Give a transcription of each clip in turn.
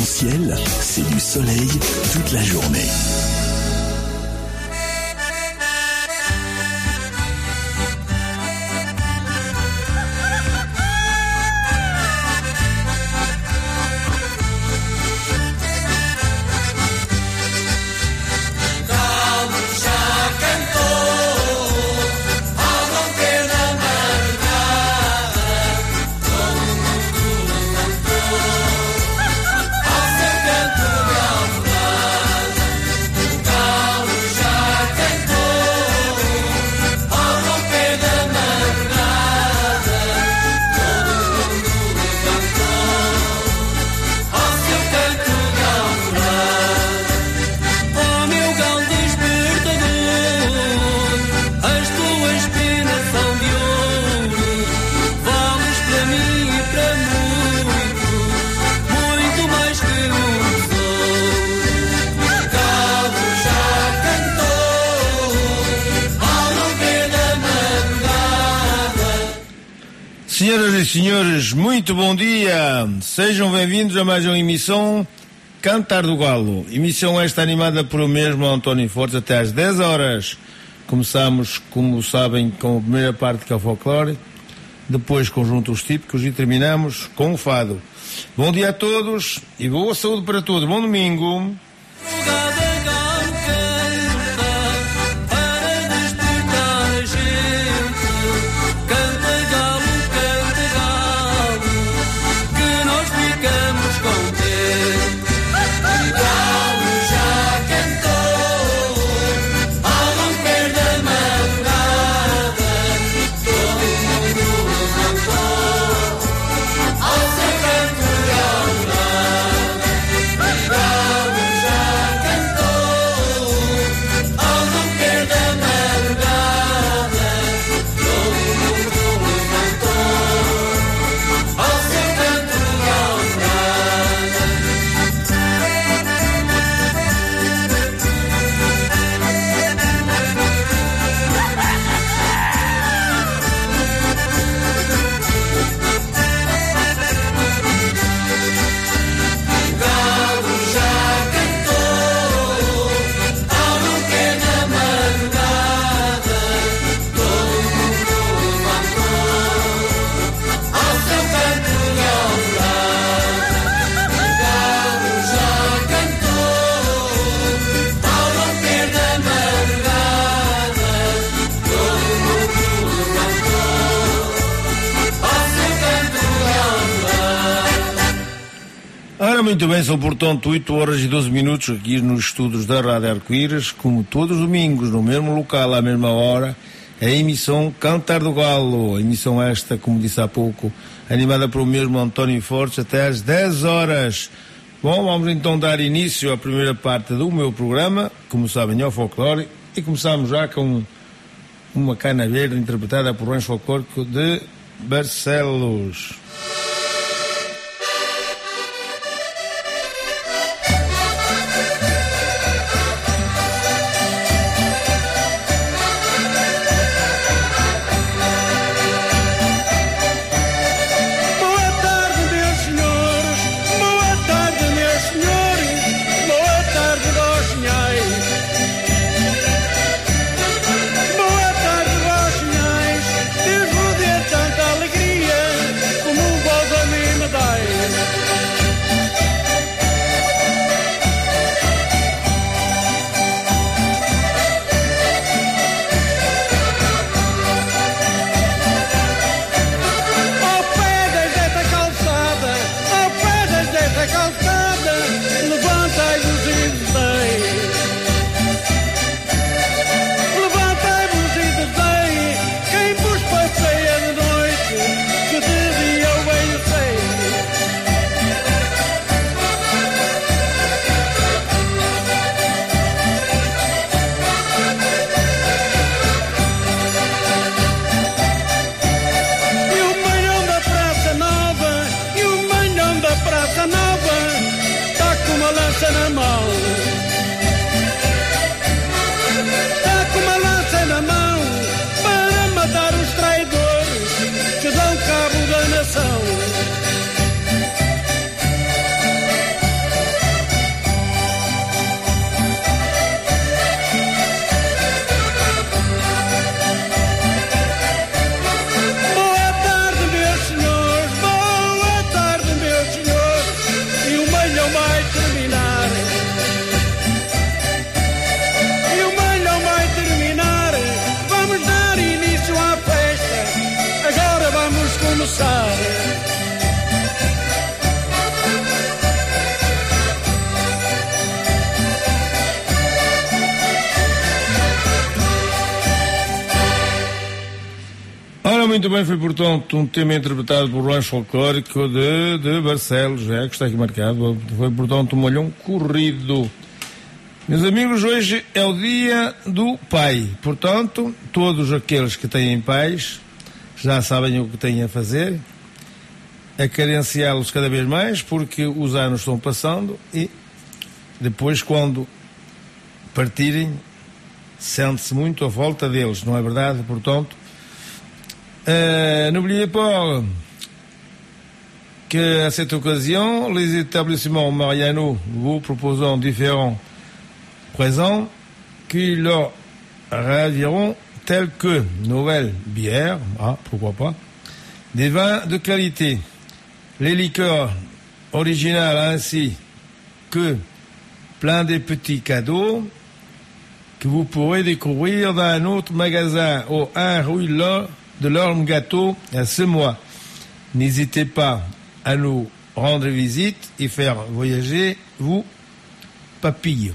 Ciel, c'est du soleil toute la journée. Muito bom dia, sejam bem-vindos a mais uma emissão Cantar do Galo. Emissão esta animada por o mesmo António Fortes até às 10 horas. Começamos, como sabem, com a primeira parte que é o folclore, depois conjuntos típicos e terminamos com o fado. Bom dia a todos e boa saúde para todos. Bom domingo. Muito bem, são portanto 8 horas e 12 minutos aqui nos estudos da Rádio Arco-Íris, como todos os domingos, no mesmo local, à mesma hora, a emissão Cantar do Galo, a emissão esta, como disse há pouco, animada pelo mesmo António Fortes, até às 10 horas. Bom, vamos então dar início à primeira parte do meu programa, como sabem, é ao folclore, e começamos já com uma cana verde interpretada por Rancho folclórico de Barcelos. Bem, foi portanto um tema interpretado por Rancho Folclórico de, de Barcelos, é, que está aqui marcado. Foi portanto um molhão corrido. Meus amigos, hoje é o dia do pai. Portanto, todos aqueles que têm pais já sabem o que têm a fazer. É carenciá-los cada vez mais, porque os anos estão passando e depois, quando partirem, sente-se muito a volta deles, não é verdade? Portanto, euh, n'oubliez pas que à cette occasion, les établissements Mariano vous proposant différents présents qui leur raviront tels que nouvelles bières, ah, pourquoi pas, des vins de qualité, les liqueurs originales ainsi que plein de petits cadeaux que vous pourrez découvrir dans un autre magasin au 1 rue de l'Orme Gâteau à ce mois. N'hésitez pas à nous rendre visite et faire voyager vous papilles.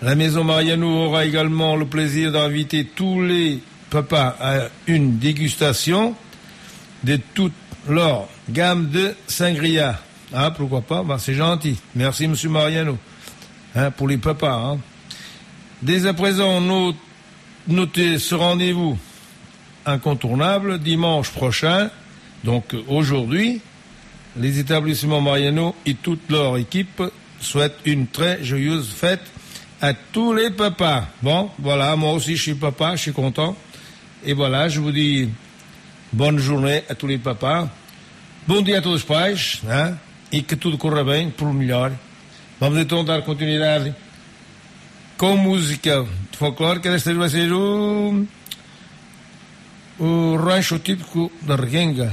La maison Mariano aura également le plaisir d'inviter tous les papas à une dégustation de toute leur gamme de sangria. Ah, pourquoi pas? Bah, C'est gentil. Merci, Monsieur Mariano. Hein, pour les papas. hein. Dès à présent, no- notez ce rendez-vous incontournable dimanche prochain, donc aujourd'hui. Les établissements Mariano et toute leur équipe souhaitent une très joyeuse fête à tous les papas. Bon, voilà, moi aussi je suis papa, je suis content. Et voilà, je vous dis bonne journée a tous les papas. Bom dia a todos os pais, né? e que tudo corra bem, pelo melhor. Vamos então dar continuidade com música folclórica. Desta vez vai ser o rancho típico da Reguenga.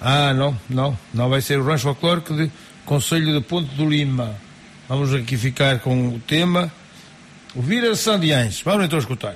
Ah, não, não, não vai ser o rancho folclórico de Conselho de Ponte do Lima. Vamos aqui ficar com o tema O Vira Sandiães. Vamos então escutar.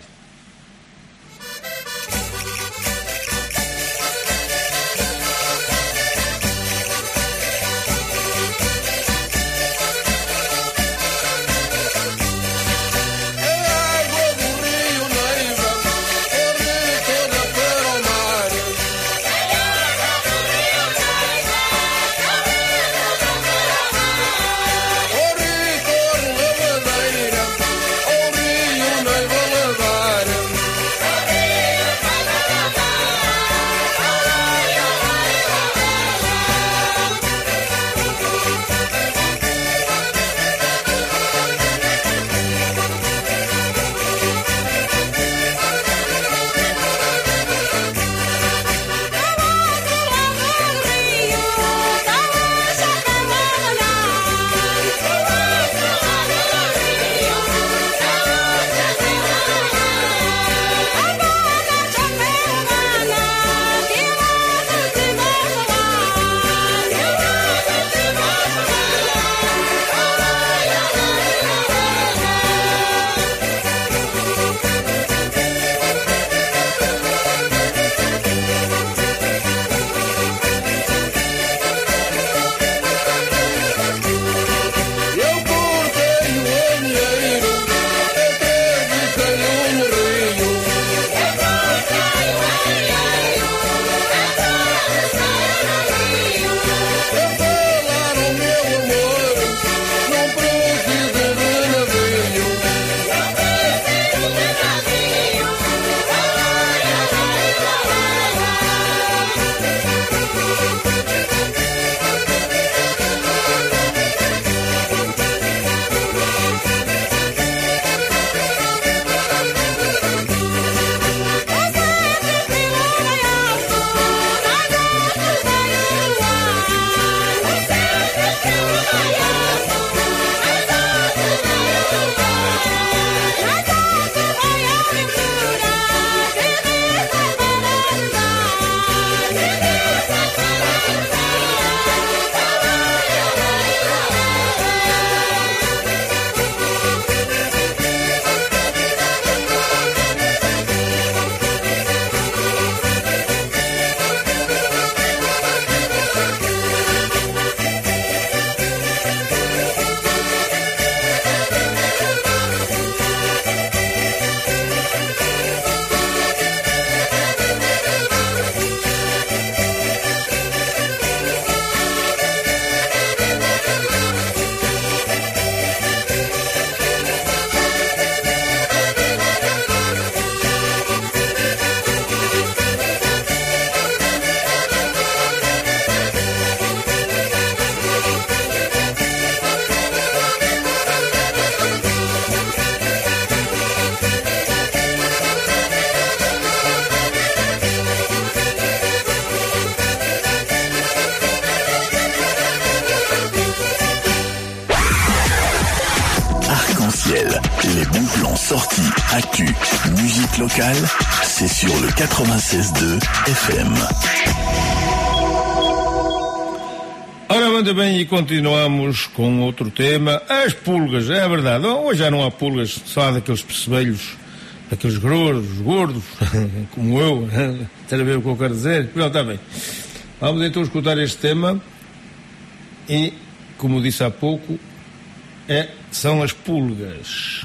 locale, c'est sur le 96.2 FM. Ora, manda bem, e continuamos com outro tema, as pulgas, é verdade. Oh, hoje já não há pulgas, só daqueles percebelhos, daqueles gordos, gordos, como eu, quer ver o que eu quero dizer? Não, está bem. Vamos então escutar este tema e, como disse há pouco, é, são as pulgas.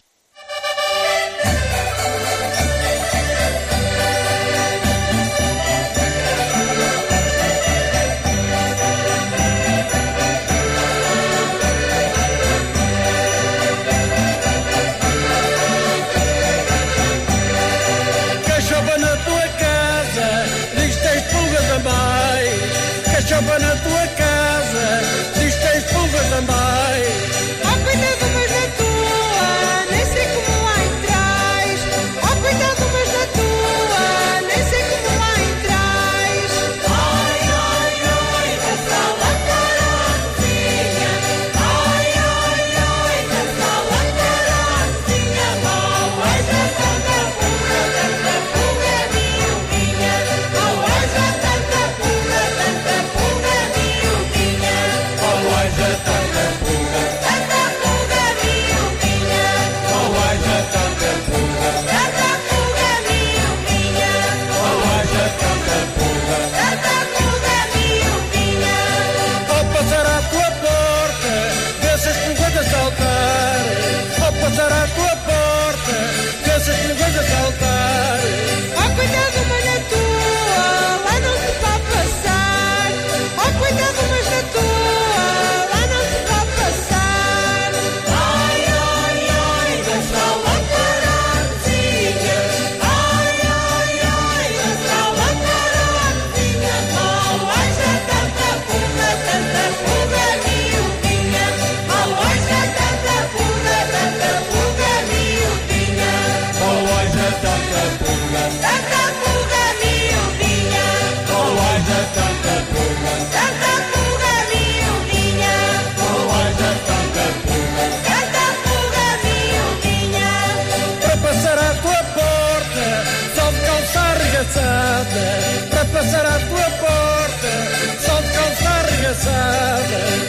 casada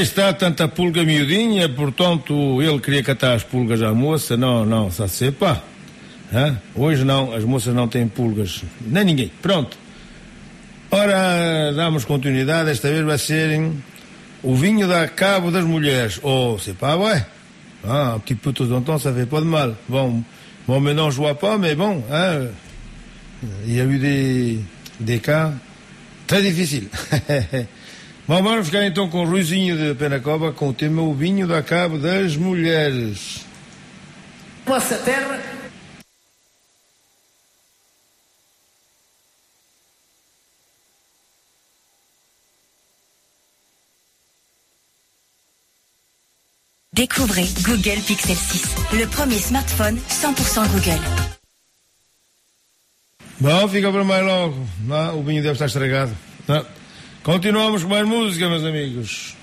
Está tanta pulga miudinha, portanto ele queria catar as pulgas à moça. Não, não, só se pá. Hã? Hoje não, as moças não têm pulgas, nem ninguém. Pronto. Ora, damos continuidade, esta vez vai ser o vinho da cabo das mulheres. Oh, se pá, ué. Ah, um petit peu de temps en temps, ça fait pas de mal. bom bom, mas je vois pas, mais é bon, hein, il y a eu des, des cas très tá difficiles. Bom, vamos ficar então com o Ruizinho de Penacova com o tema O Vinho da Cabo das Mulheres. Nossa terra. Découvrez Google Pixel 6, le premier smartphone 100% Google. Não, fica para mais logo. Não, o vinho deve estar estragado. Não. Continuamos com mais música, meus amigos.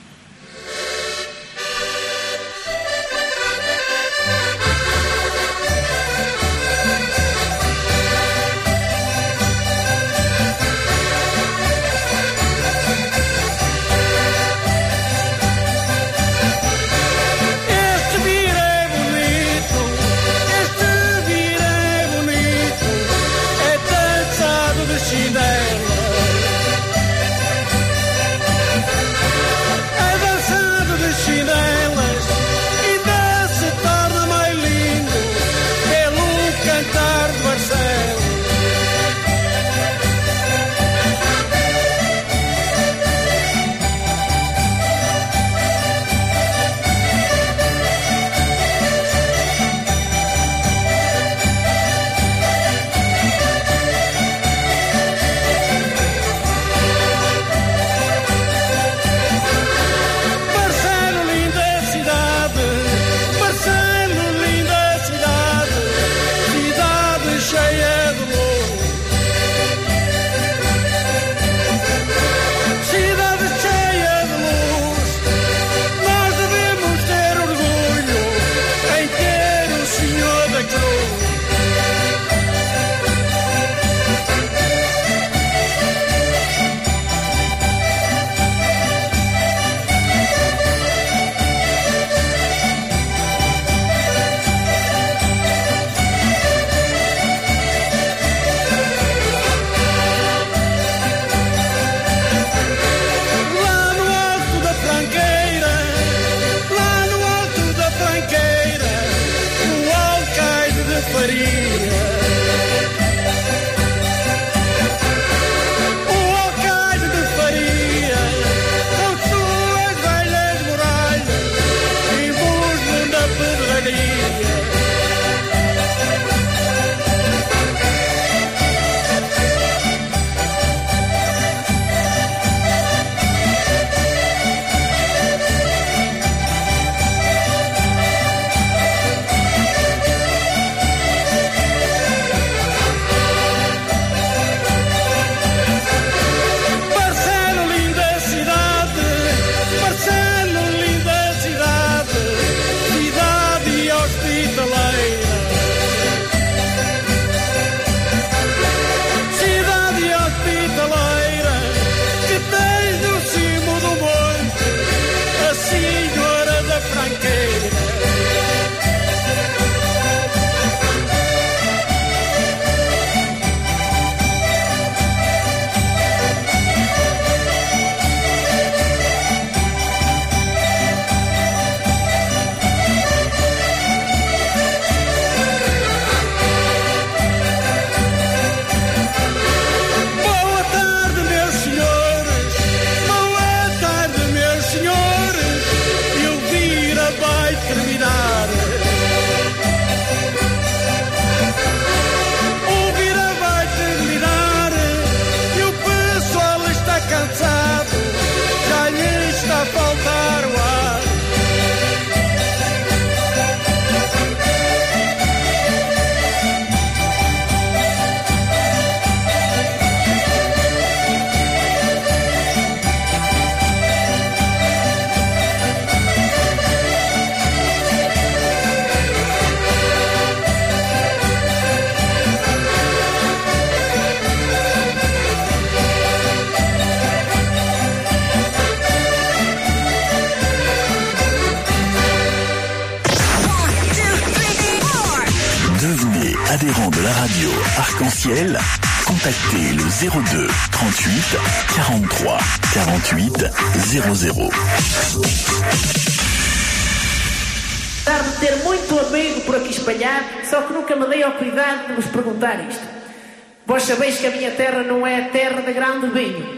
a minha terra não é terra de grande vinho.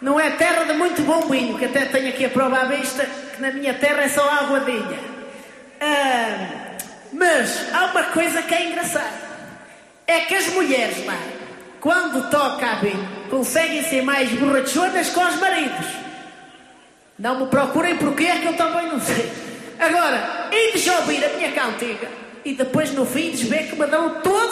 Não é terra de muito bom vinho, que até tenho aqui a prova à vista, que na minha terra é só água Ah, mas há uma coisa que é engraçada. É que as mulheres lá, quando toca a vinho, conseguem ser mais borrachonas com os maridos. Não me procurem porquê, é que eu também não sei. Agora, ides ouvir a minha cantiga e depois no fim desver que me dão todo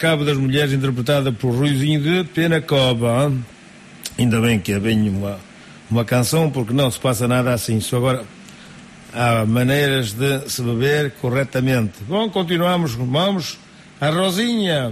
Cabo das Mulheres, interpretada por Ruizinho de Penacoba. Ainda bem que é bem uma, uma canção, porque não se passa nada assim. Só agora há maneiras de se beber corretamente. Bom, continuamos, vamos à Rosinha.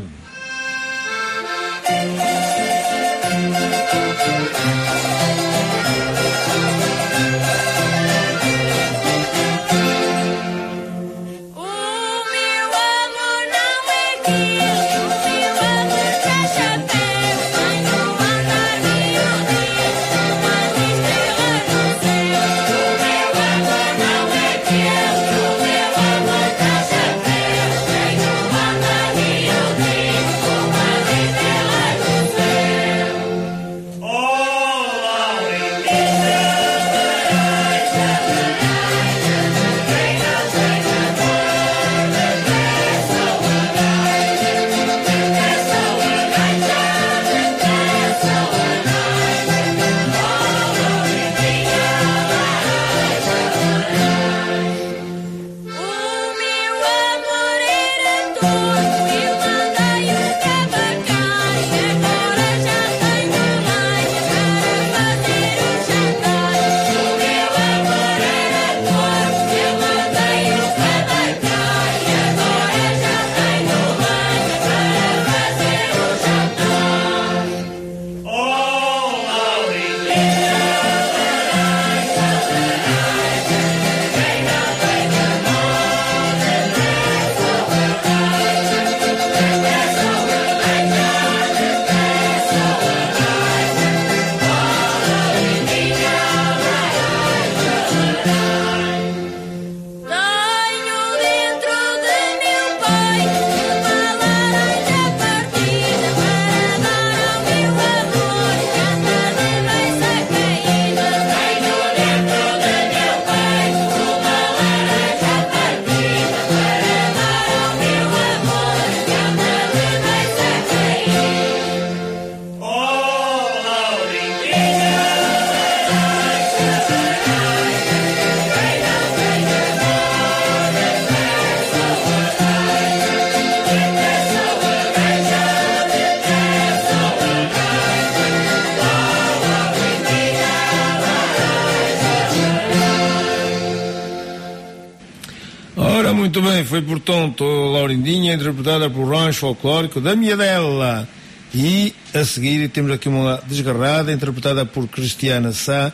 foi, portanto, Laurindinha, interpretada por rancho folclórico da Miadela. E, a seguir, temos aqui uma desgarrada, interpretada por Cristiana Sá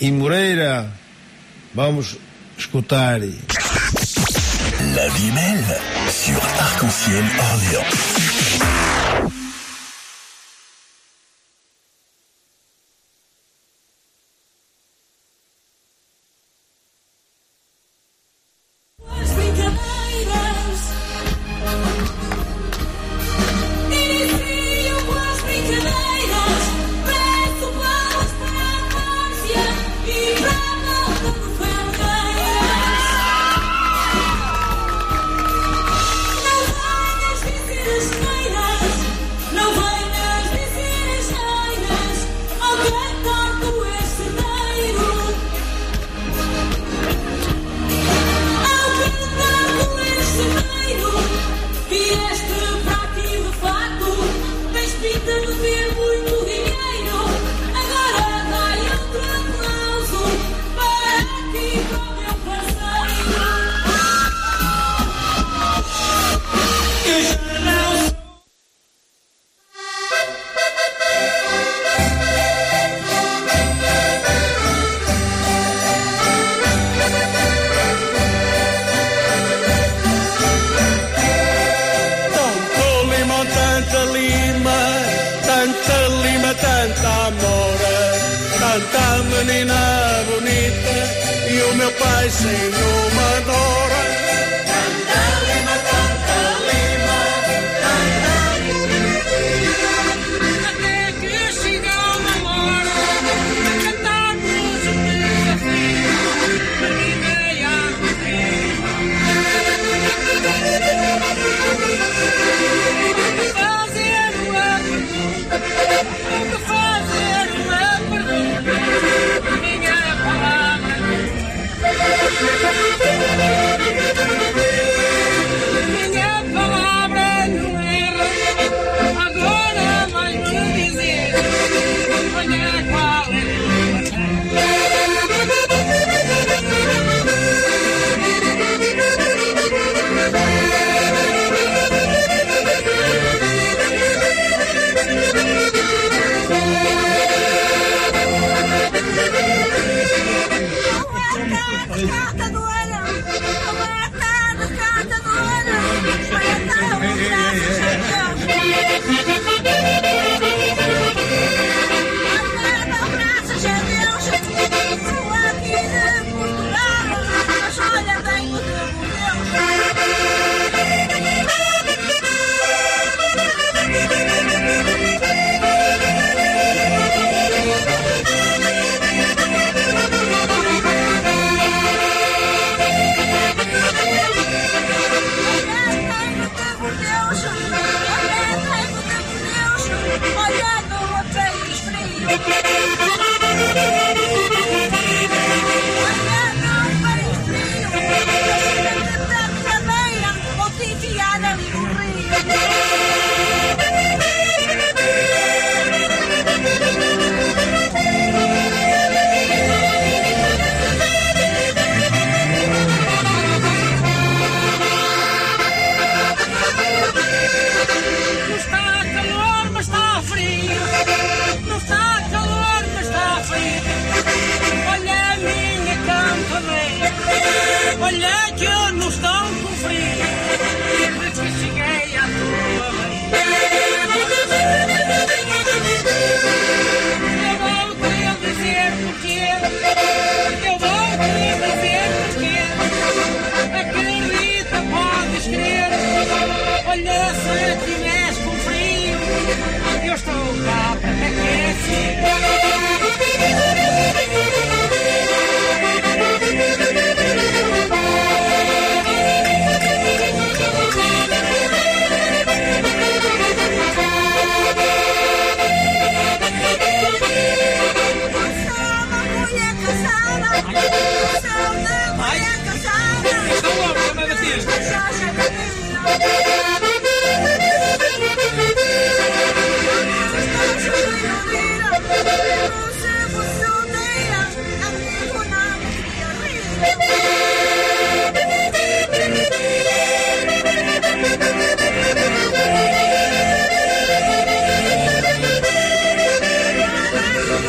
e Moreira. Vamos escutar. La Vimelle, sur Arc-en-Ciel Orléans. menina bonita e o meu pai sem uma dor.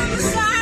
Sorry.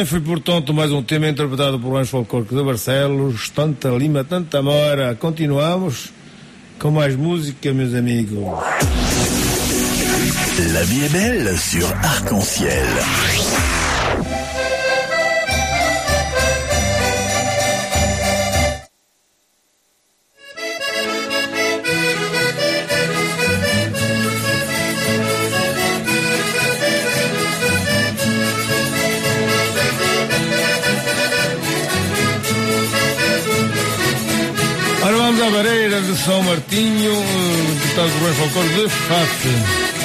Também foi, portanto, mais um tema interpretado por Anjo Folcóricos de Barcelos, Tanta Lima, Tanta Mora. Continuamos com mais música, meus amigos. La vie est belle sur Arc-en-Ciel. Martinho, deputado do Governo Falcão de FAP.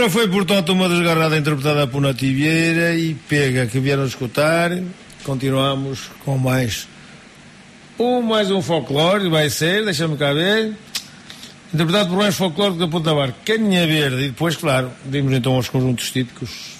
Ora, foi portanto uma desgarrada interpretada por Nativieira e pega que vieram escutar. Continuamos com mais um, mais um folclore, vai ser, deixa-me cá ver. Interpretado por mais folclore da Ponta Bar, Caninha Verde. E depois, claro, dimos então aos conjuntos típicos.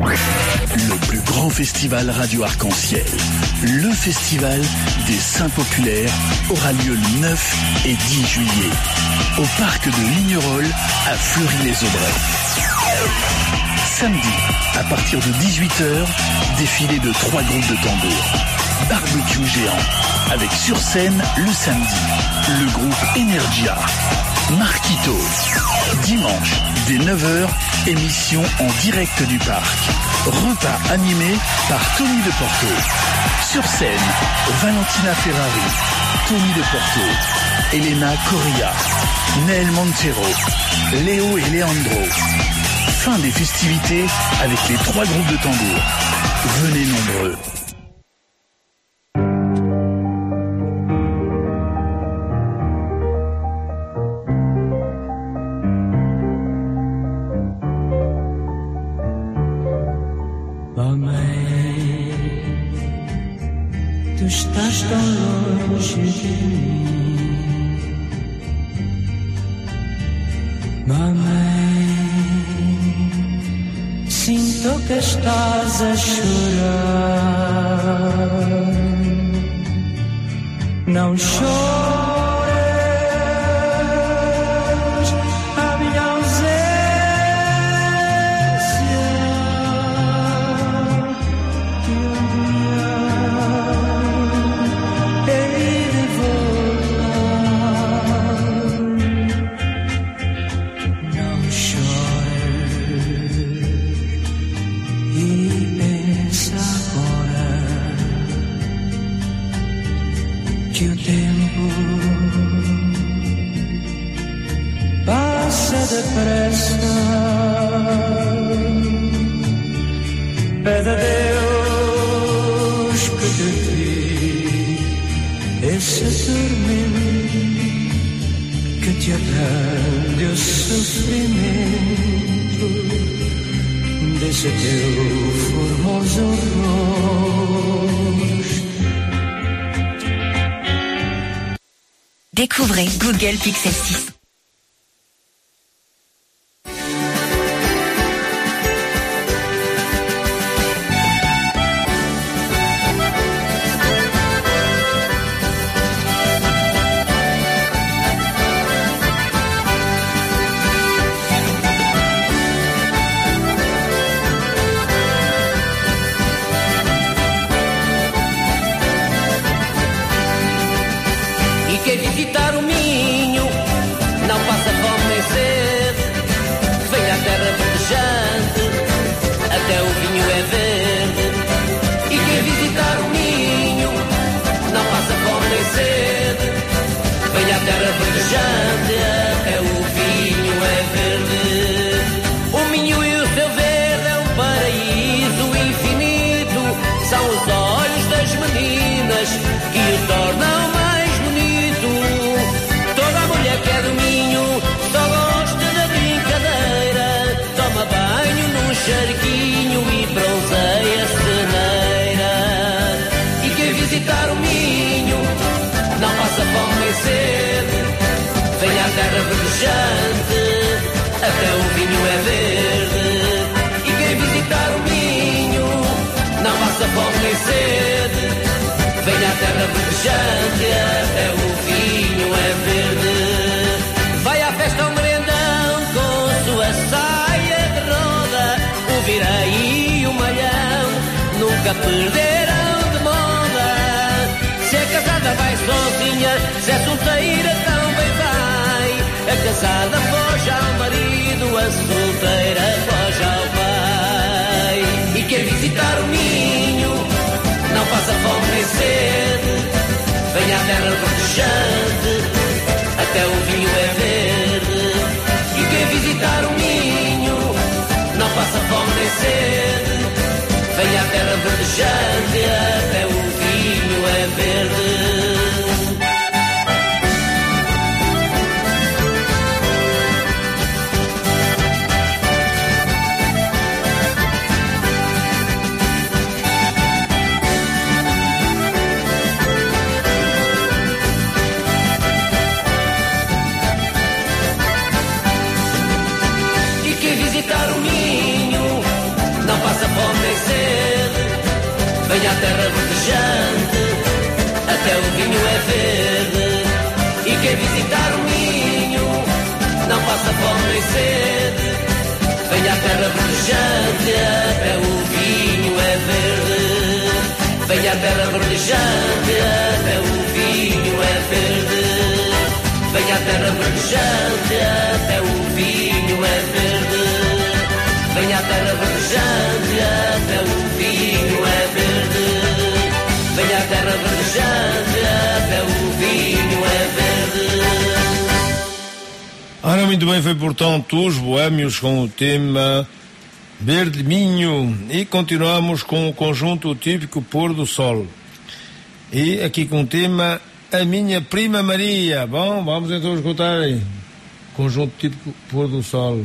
Le plus grand festival radio arc-en-ciel, le festival des Saints Populaires, aura lieu le 9 et 10 juillet au parc de Lignerolles à Fleury-les-Aubrais. Samedi, à partir de 18h, défilé de trois groupes de tambours. Barbecue géant, avec sur scène le samedi, le groupe Energia. Marquito. Dimanche, dès 9h, émission en direct du parc. Repas animé par Tony de Porto. Sur scène, Valentina Ferrari, Tony de Porto, Elena Correa, Nel Montero, Léo et Leandro. Fin des festivités avec les trois groupes de tambour. Venez nombreux. Google casada foge ao marido, a solteira foge ao pai. E quem visitar o Minho não passa fome nem sede. Vem à terra verdejante, até o vinho é verde. E quem visitar o Minho não passa fome nem sede. Vem à terra verdejante, até não passa fome nem sede. Vem à terra verdejante, até o vinho é verde. Vem à terra verdejante, até o vinho é verde. Vem à terra verdejante, até o vinho é verde. Vem à terra verdejante, até o vinho é verde. Vem à terra verdejante, até o Ora, muito bem, foi portanto os boémios com o tema Verde Minho e continuamos com o conjunto típico Pôr do Sol. E aqui com o tema A Minha Prima Maria. Bom, vamos então escutar aí. Conjunto típico Pôr do Sol.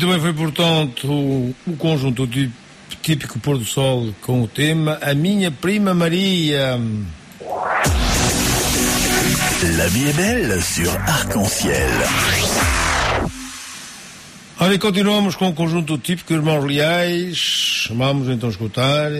Muito bem, foi portanto o, o conjunto tí- típico pôr do sol com o tema A Minha Prima Maria. La vie est belle sur Arc-en-Ciel. E continuamos com o conjunto típico Irmãos Leais. Vamos então escutar.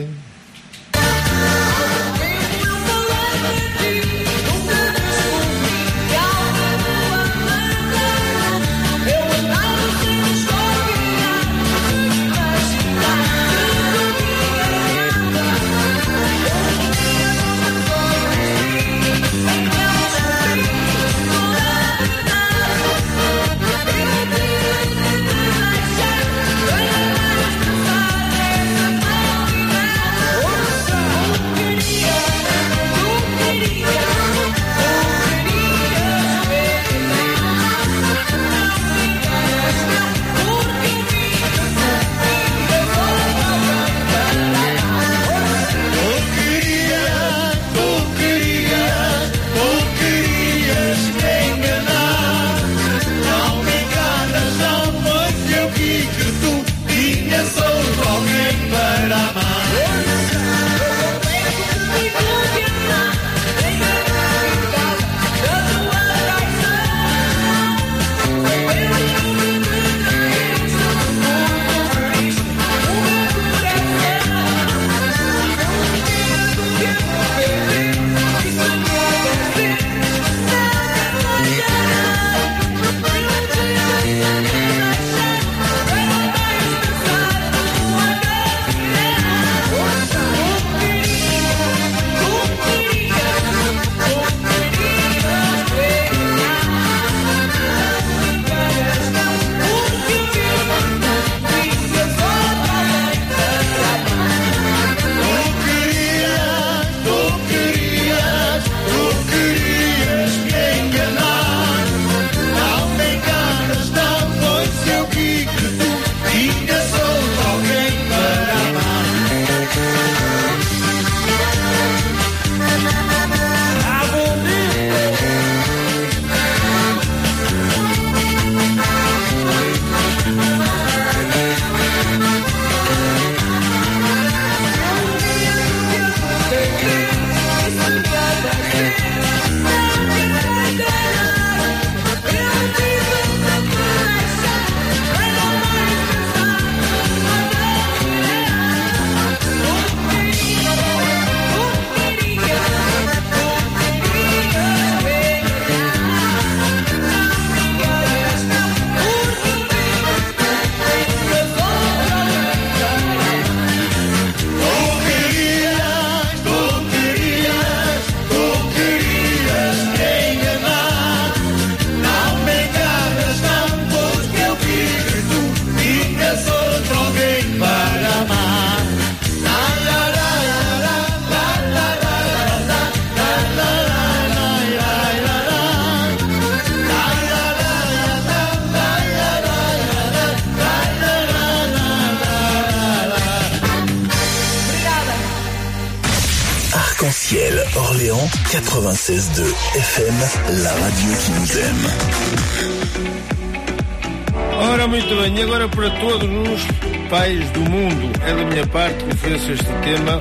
Este tema,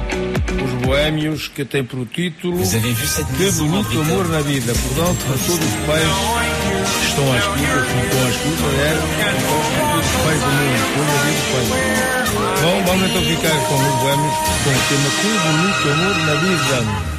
Os Boémios, que tem por título Que Bonito Amor na Vida. Portanto, para todos os pais que estão à escuta, que estão à escuta, é para todos os pais do mundo, como eu digo, pais. Bom, vamos então ficar com os Boémios, com o tema Que Bonito Amor na Vida.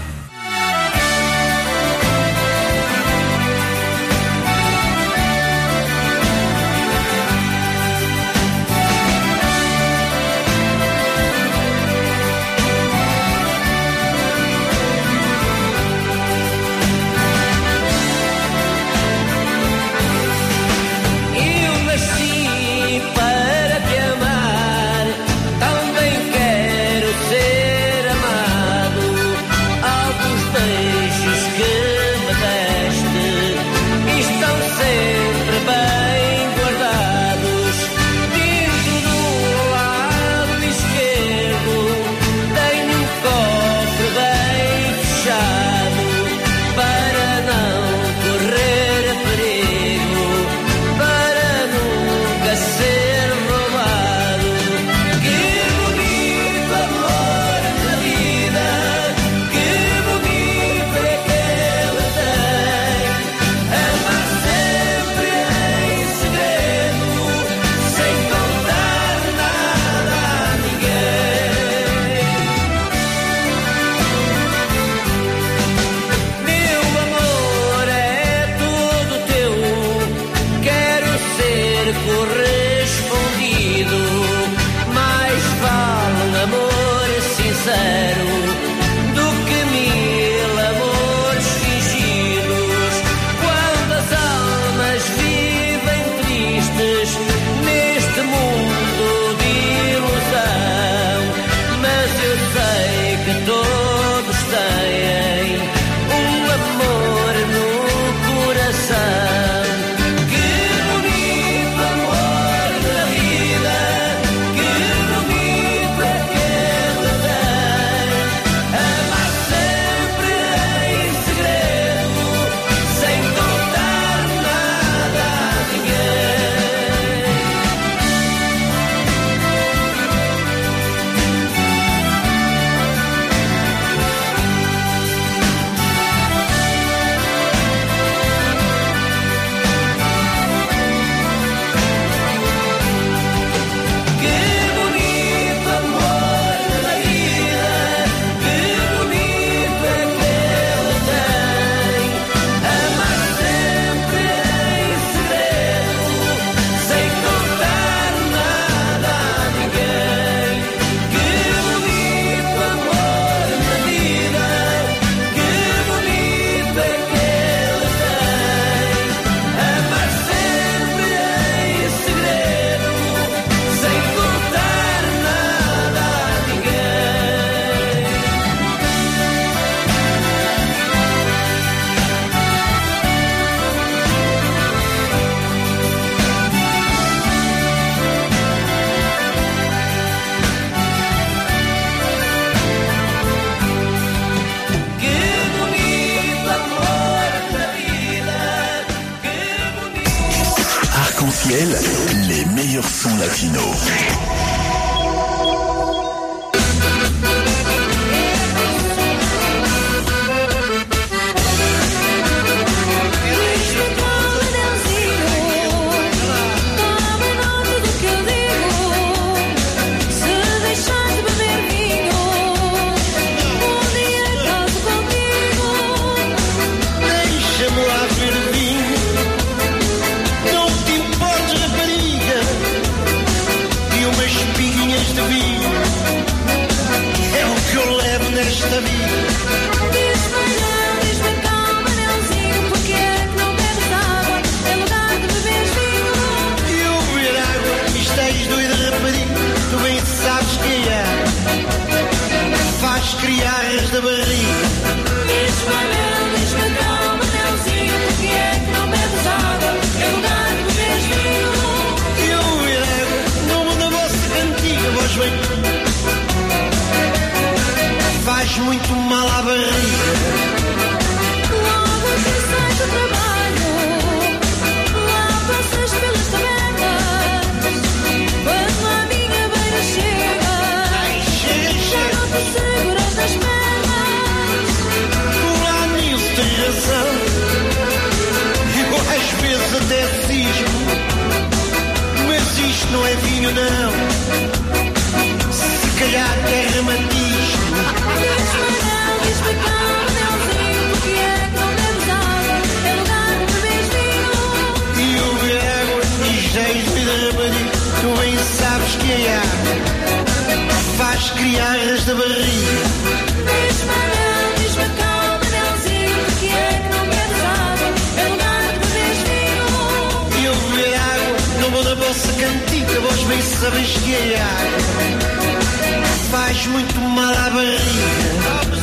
vem se arrasquear. Faz muito mal à barriga.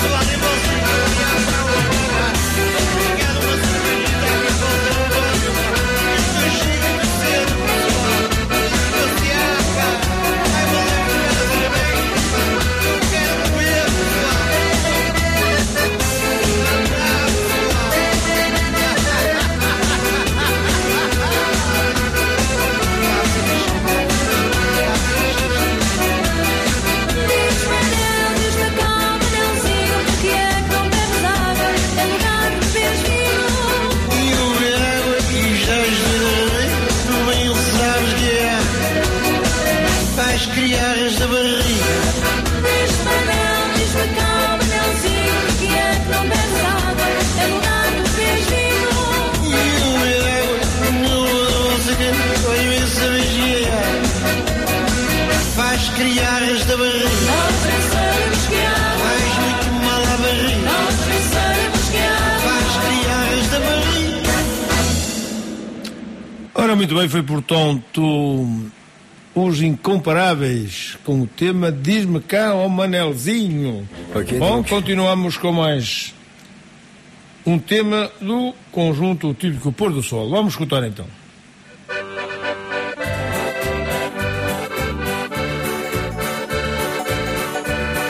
Muito bem, foi portanto os incomparáveis com o tema Diz-me cá, ó oh Manelzinho. Okay, Bom, continuamos com mais um tema do conjunto típico Pôr do Sol. Vamos escutar então.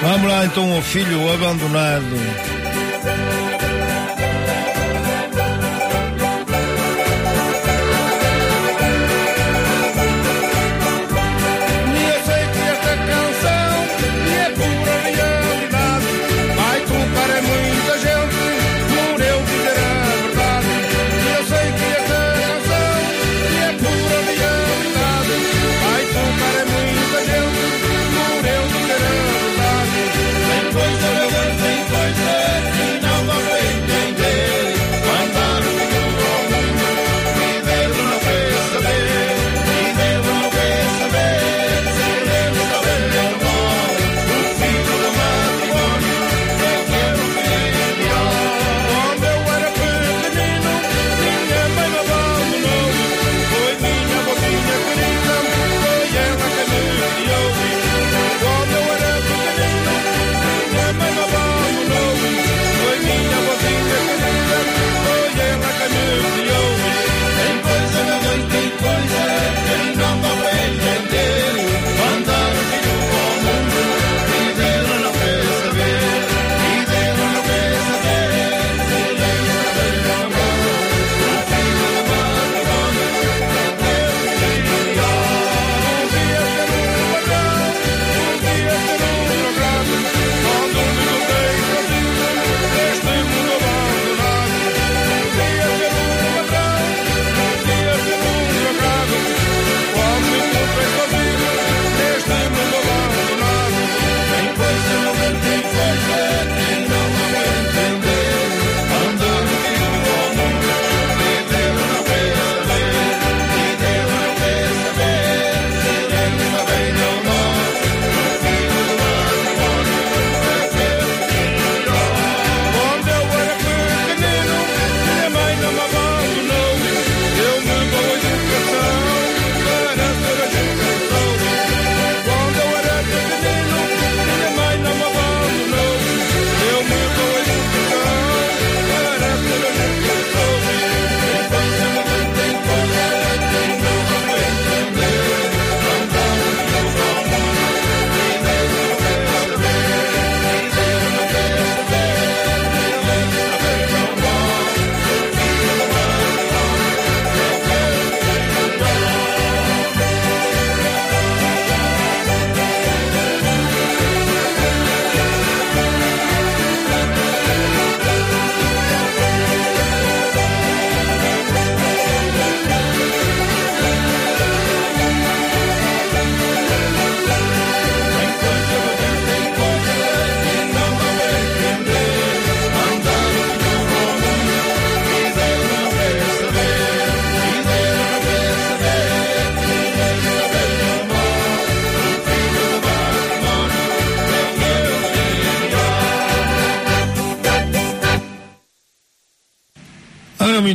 Vamos lá então ao filho abandonado.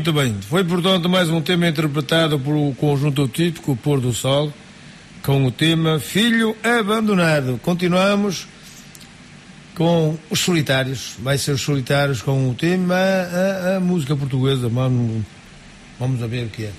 Muito bem. Foi, portanto, mais um tema interpretado pelo conjunto típico Pôr do Sol, com o tema Filho Abandonado. Continuamos com os solitários. Vai ser os solitários com o tema a, a música portuguesa. Vamos, vamos a ver o que é.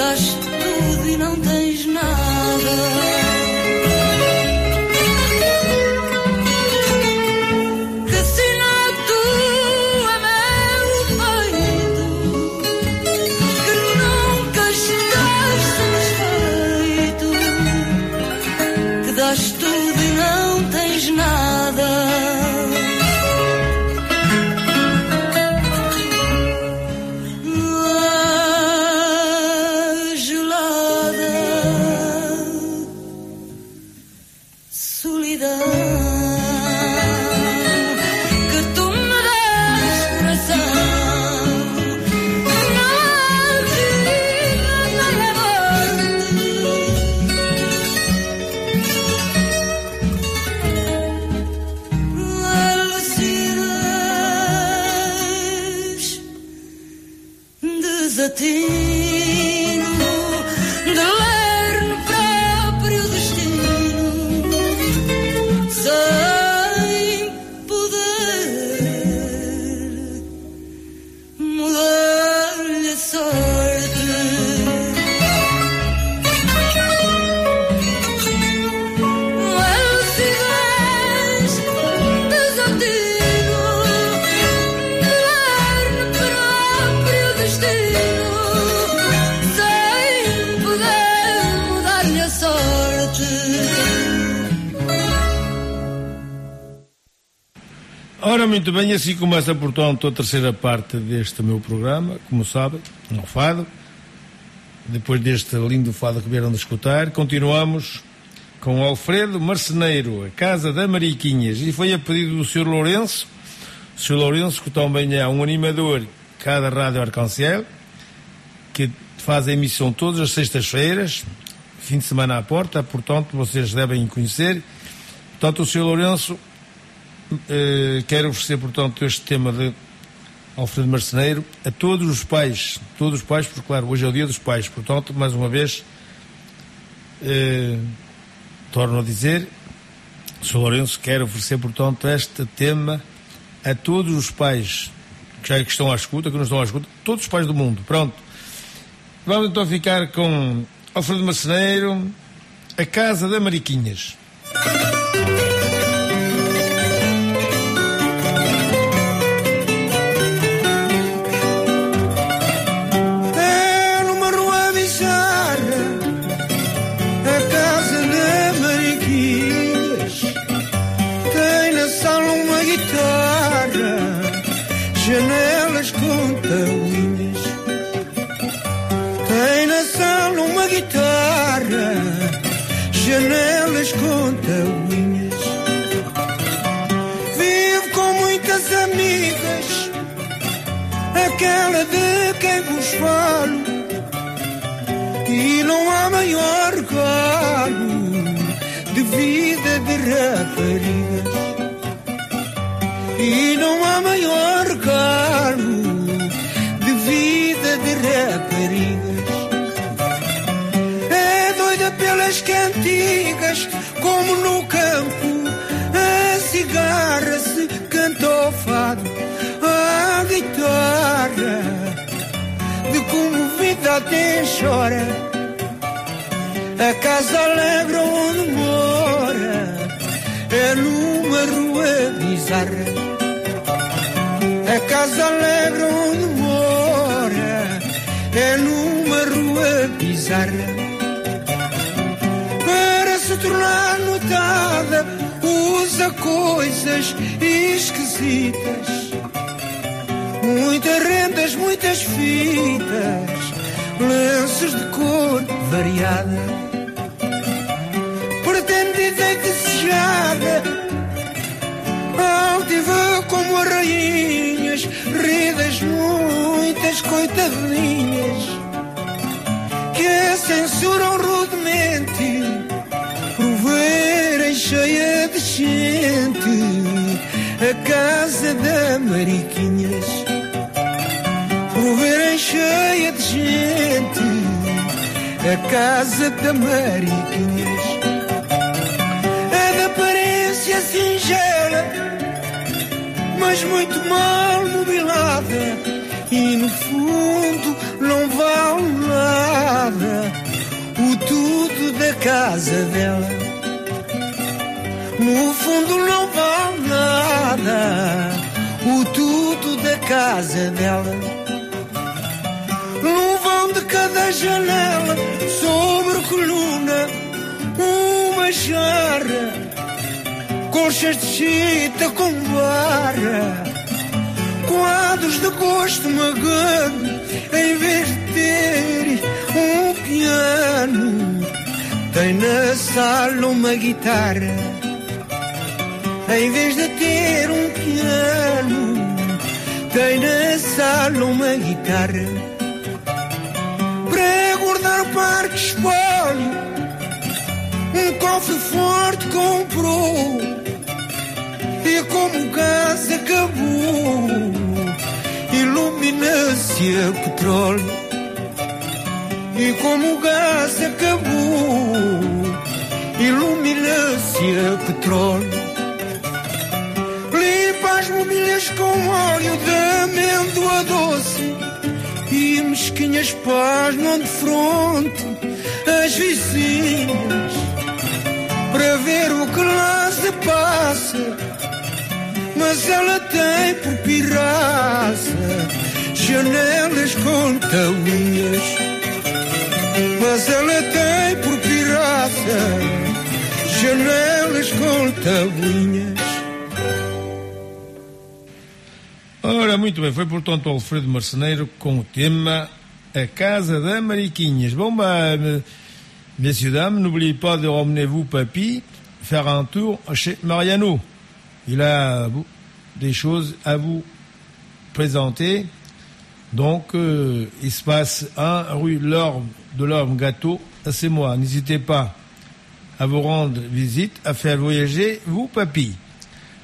Dás tudo e não tens nada. Muito bem, assim começa, portanto, a terceira parte deste meu programa, como sabem, no fado. Depois deste lindo fado que vieram de escutar, continuamos com Alfredo Marceneiro, a Casa da Mariquinhas, e foi a pedido do Sr. Lourenço, o Sr. Lourenço, que também é um animador cá da Rádio Arcanciel, que faz a emissão todas as sextas-feiras, fim de semana à porta, portanto, vocês devem conhecer. Portanto, o Sr. Lourenço eh, quer oferecer, portanto, este tema de Alfredo Marceneiro a todos os pais, todos os pais, porque, claro, hoje é o dia dos pais, portanto, mais uma vez, eh, torno a dizer, Sr. Lourenço quer oferecer, portanto, este tema a todos os pais que já estão à escuta, que não estão à escuta, todos os pais do mundo. Pronto. Vamos então ficar com Alfredo Marceneiro, A Casa da Mariquinhas. Falo. E não há maior galo de vida de raparigas. E não há maior galo de vida de raparigas. É doida pelas cantigas, como no campo, a cigarra se canta ao fado, a guitarra, comovida até chora. A casa alegre onde mora é numa rua bizarra. A casa alegre onde mora é numa rua bizarra. Para se tornar notada, usa coisas esquisitas. Muitas rendas, muitas fitas, lenços de cor variada. Pretendida e desejada, altiva como as rainhas, ridas muitas coitadinhas, que censuram rudemente, por verem cheia de gente a casa da Mariquinhas. Por verem cheia a casa da Mariquinhas. É de aparência singela, mas muito mal mobilada. E no fundo não vale nada o tudo da casa dela. No fundo não vale nada o tudo da casa dela. De cada janela, sobre coluna, uma jarra, colchas de chita com barra, quadros de gosto magano, em vez de ter um piano, tem na sala uma guitarra. Em vez de ter um piano, tem na sala uma guitarra. Para guardar o parque espólio, um cofre forte comprou. E como o gás acabou, ilumina-se a petróleo. E como o gás acabou, ilumina-se a petróleo. Limpa as mobílias com óleo de amêndoa doce mesquinhas pasmam de fronte as vizinhas para ver o que lá se passa. Mas ela tem por pirraça janelas com talinhas. Mas ela tem por pirraça janelas com tabuinhas. Muito bem. Foi, portanto, Alfredo Marceneiro com o tema A Casa da Mariquinhas. Bon, bah, me- messieurs, dames, n'oubliez pas de ramener vous, papy, faire un tour chez Mariano. Il a des choses à vous présenter. Donc, euh, il se passe 1 rue L'Orme de l'Orme Gâteau, c'est moi. N'hésitez pas à vous rendre visite, à faire voyager vous, papy.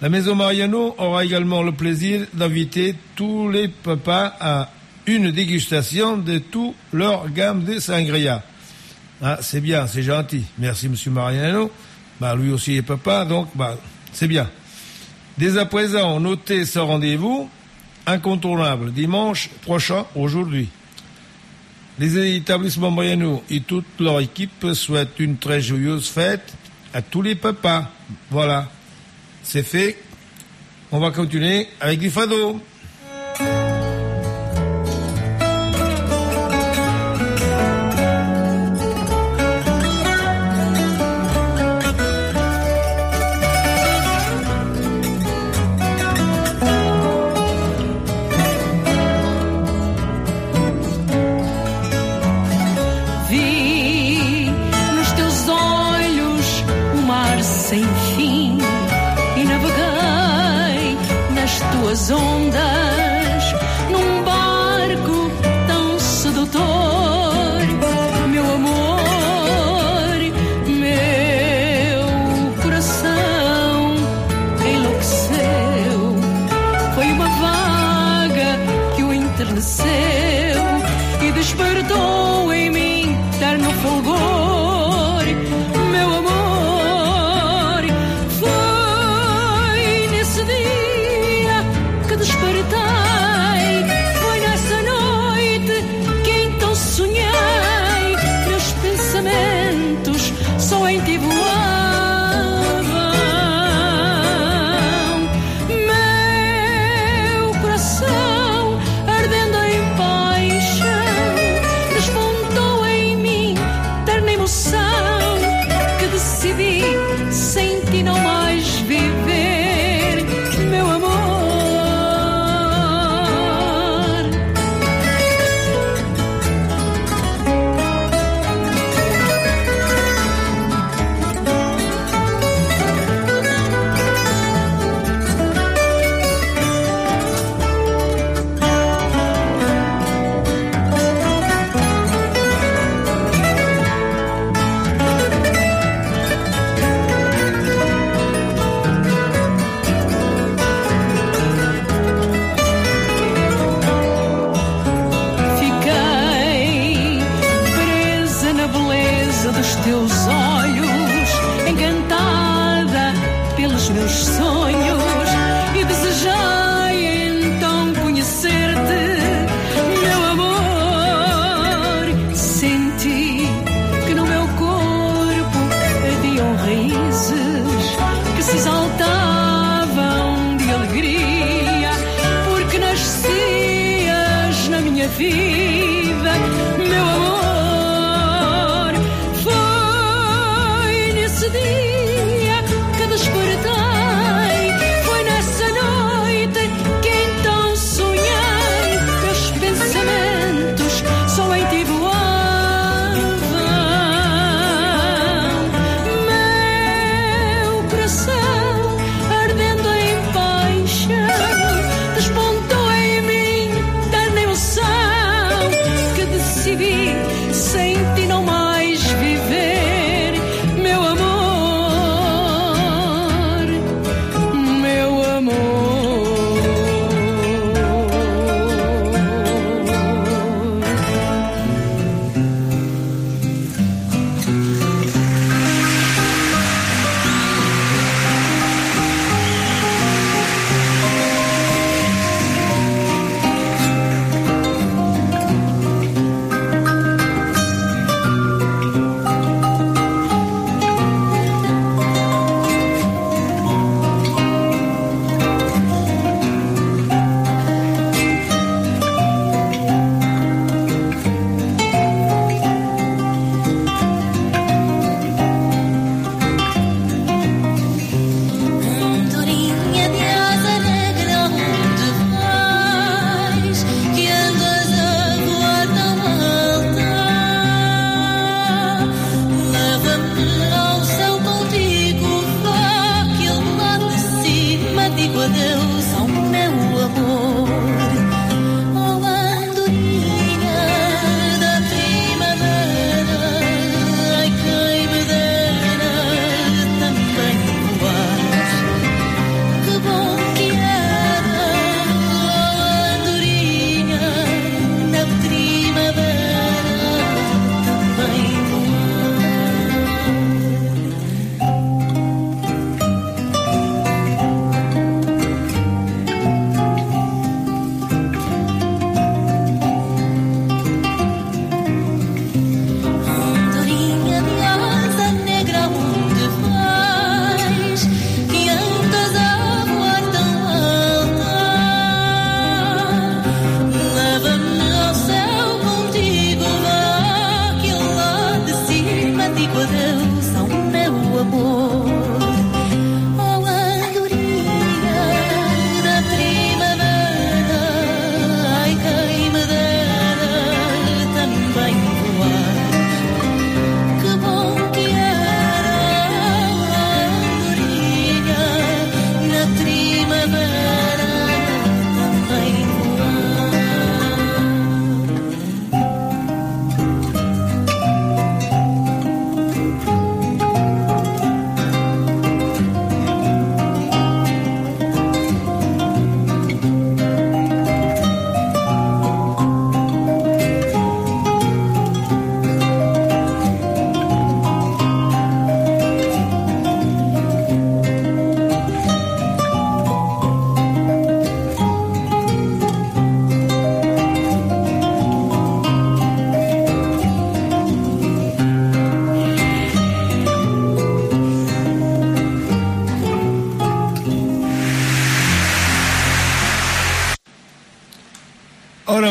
La maison Mariano aura également le plaisir d'inviter tous les papas à une dégustation de toute leur gamme de sangria. Ah, c'est bien, c'est gentil. Merci, monsieur Mariano. Bah, lui aussi est papa, donc, bah, c'est bien. Dès à présent, notez ce rendez-vous incontournable dimanche prochain, aujourd'hui. Les établissements Mariano et toute leur équipe souhaitent une très joyeuse fête à tous les papas. Voilà. C'est fait. On va continuer avec du fado.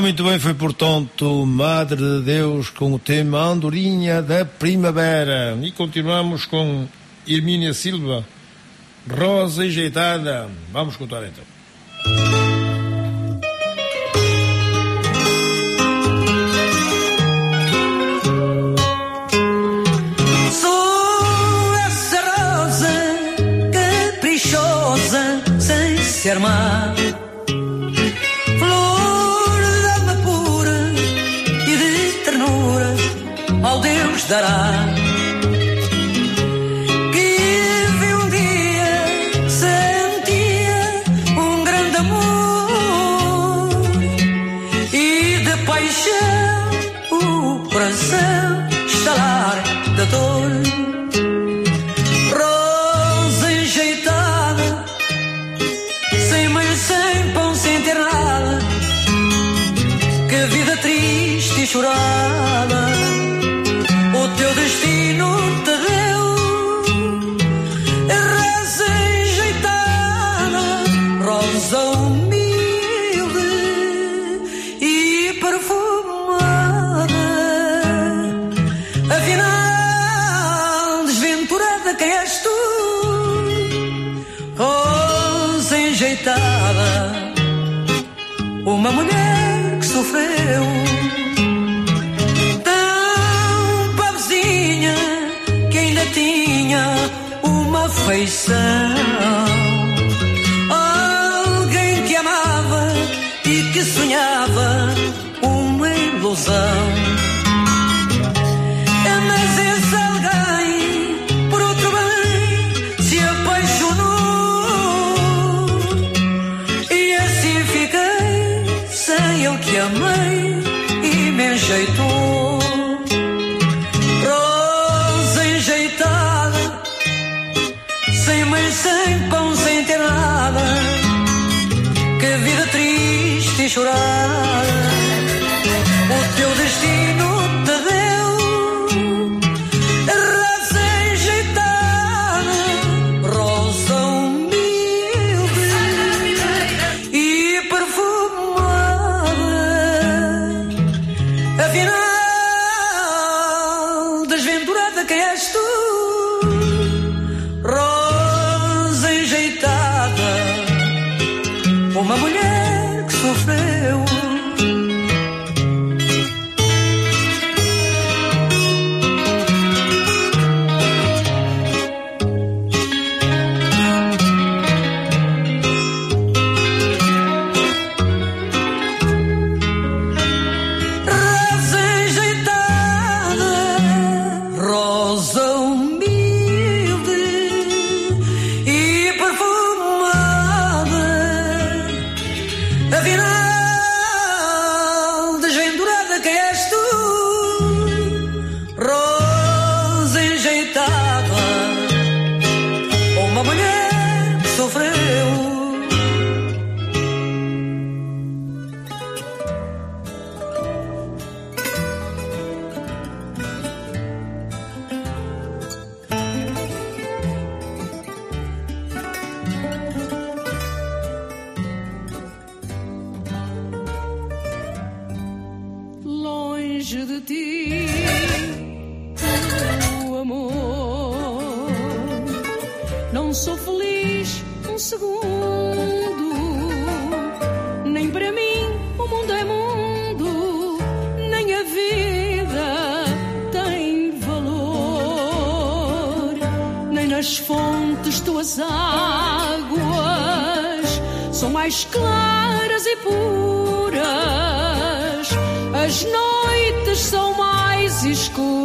muito bem, foi portanto Madre de Deus com o tema Andorinha da Primavera. E continuamos com Hermínia Silva, Rosa Ejeitada. Vamos contar então. se.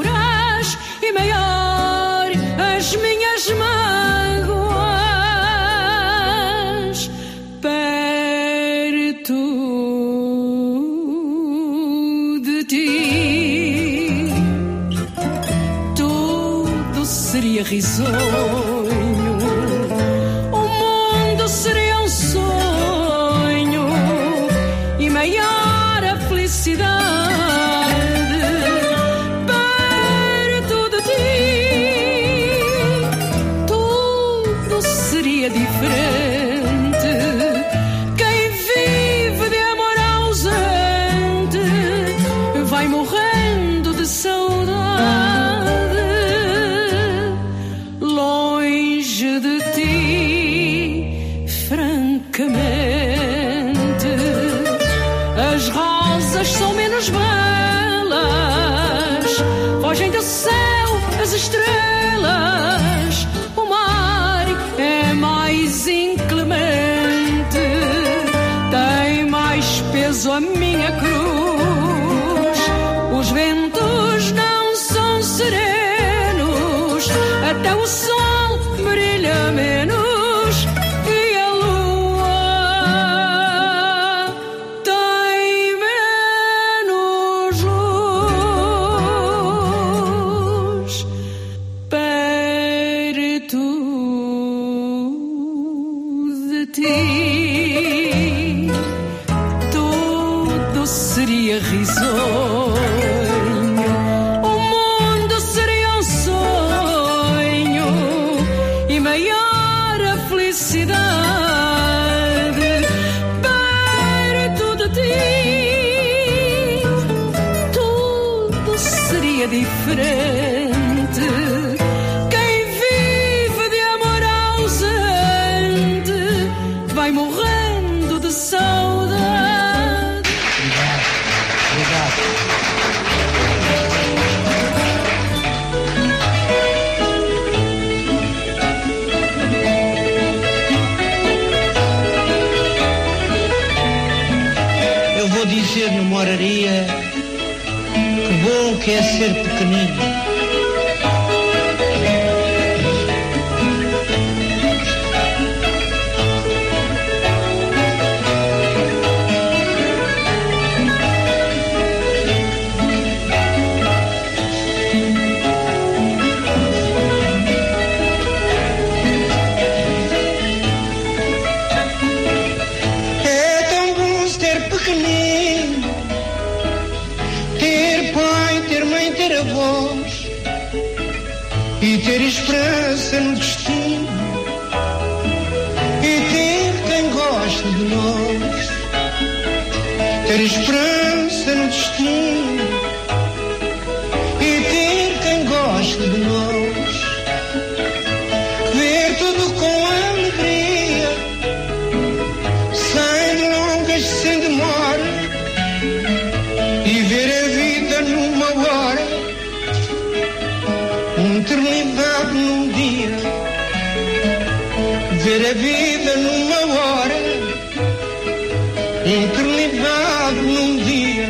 Eternidade num dia,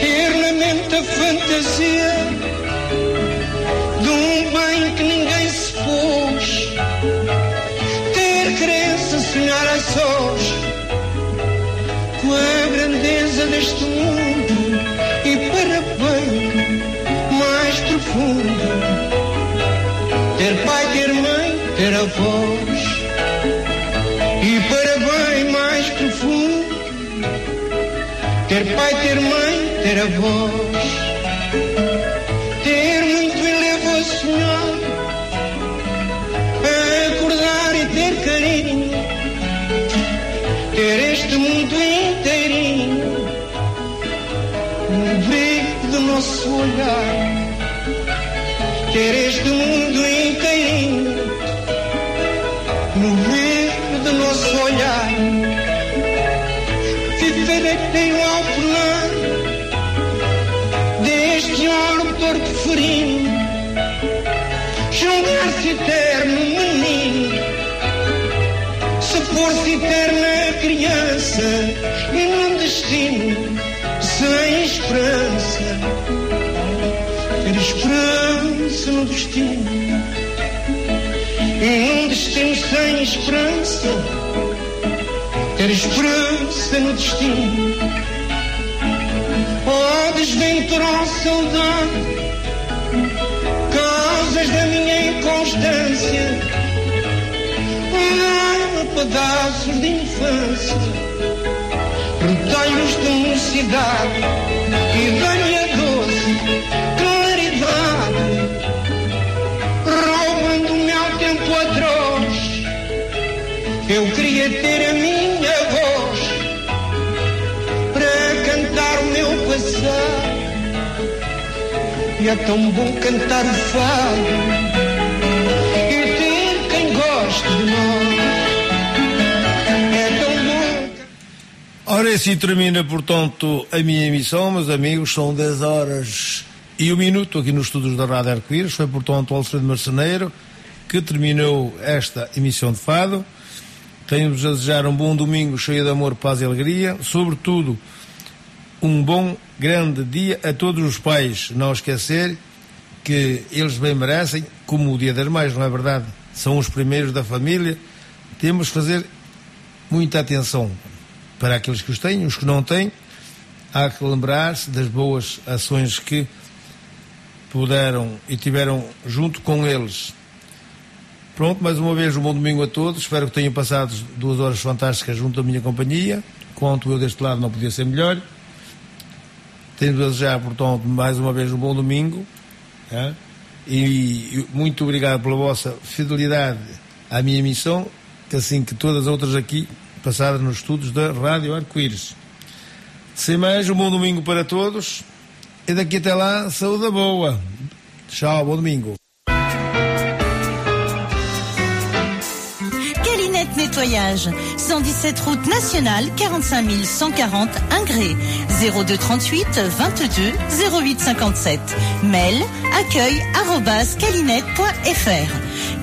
ter na mente a fantasia de um bem que ninguém se pôs ter crença, sonhar a sós com a grandeza deste mundo e para bem mais profundo. Ter pai, ter mãe, ter avós ter avós. Ter muito elevo a sonhar acordar e ter carinho, ter este mundo inteirinho. No brilho do nosso olhar, ter este mundo criança e num destino sem esperança, ter esperança no destino. E num destino sem esperança, ter esperança no destino. Oh, desventurosa saudade causas da minha inconstância, pedaços de infância, retalhos de mocidade e dá-lhe a doce claridade, roubando-me ao tempo atroz. Eu queria ter a minha voz para cantar o meu passado. E é tão bom cantar o fado e ter quem goste de nós. Ora, assim termina, portanto, a minha emissão, meus amigos. São 10 horas E o minuto aqui nos estudos da Rádio Arco-Íris foi, portanto, o Alfredo Marceneiro, que terminou esta emissão de fado. Tenho-vos a desejar um bom domingo cheio de amor, paz e alegria. Sobretudo, um bom, grande dia a todos os pais. Não esquecer que eles bem merecem, como o Dia das Mães, não é verdade? São os primeiros da família. Temos que fazer muita atenção para aqueles que os têm, os que não têm. Há que lembrar-se das boas ações que puderam e tiveram junto com eles. Pronto, mais uma vez um bom domingo a todos. Espero que tenham passado duas horas fantásticas junto da minha companhia. Quanto eu deste lado não podia ser melhor. Tenho de desejar, portanto, mais uma vez um bom domingo. é? E, muito obrigado pela vossa fidelidade à minha missão, que assim que todas as outras aqui, passadas nos estudos da Rádio Arco-Íris. Sem mais, um bom domingo para todos. E daqui até lá, saúde boa. Tchau, bom domingo. Calinette Nettoyage, 117 route nationale, 45 140 Ingré, 02 38 22 08 57. Mail accueil calinette.fr.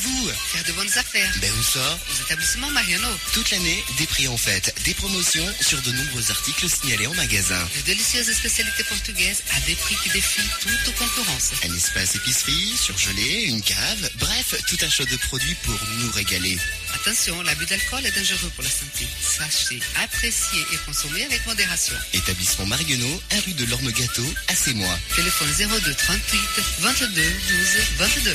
Courez-vous Faire de bonnes affaires. Ben où ça Aux établissements Mariano. Toute l'année, des prix en fête, des promotions sur de nombreux articles signalés en magasin. De délicieuses spécialités portugaises à des prix qui défient toute concurrence. Un espace épicerie, surgelé, une cave, bref, tout un choix de produits pour nous régaler. Attention, l'abus d'alcool est dangereux pour la santé. Sachez, apprécier et consommer avec modération. Établissement Marionneau, 1 rue de l'Orme Gâteau, à Sémois. Téléphone 02 38 22 12 22.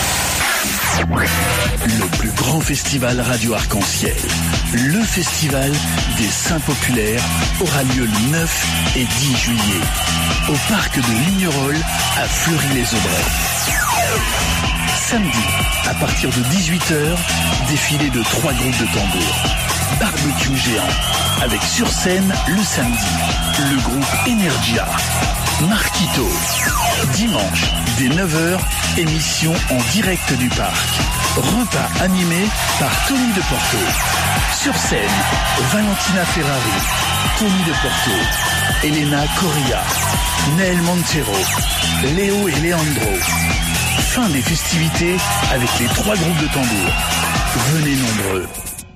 Le plus grand festival radio arc-en-ciel, le festival des Saints Populaires, aura lieu le 9 et 10 juillet au parc de Lignerolles à Fleury-les-Aubrais. Samedi, à partir de 18h, défilé de trois groupes de tambours. Barbecue géant, avec sur scène le samedi, le groupe Energia. Marquito. Dimanche, dès 9h, émission en direct du parc. Repas animé par Tony de Porto. Sur scène, Valentina Ferrari, Tony de Porto, Elena Correa, Nel Montero, Léo et Leandro. Fin des festivités avec les trois groupes de tambours. Venez nombreux.